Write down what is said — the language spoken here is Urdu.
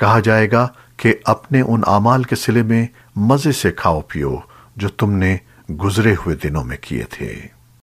کہا جائے گا کہ اپنے ان اعمال کے سلے میں مزے سے کھاؤ پیو جو تم نے گزرے ہوئے دنوں میں کیے تھے۔